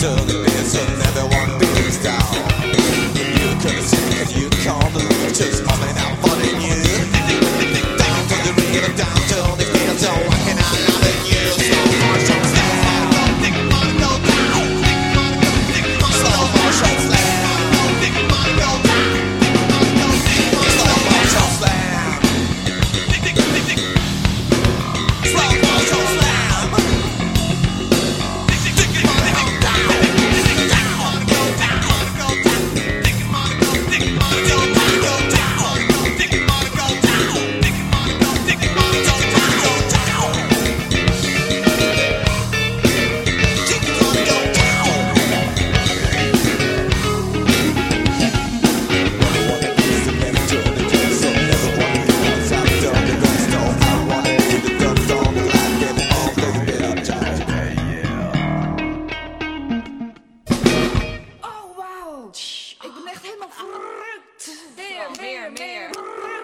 till the bits everyone beats down. You see you coming out funny you. Down to the ring, down. Helemaal verrukt. Meer, meer, meer.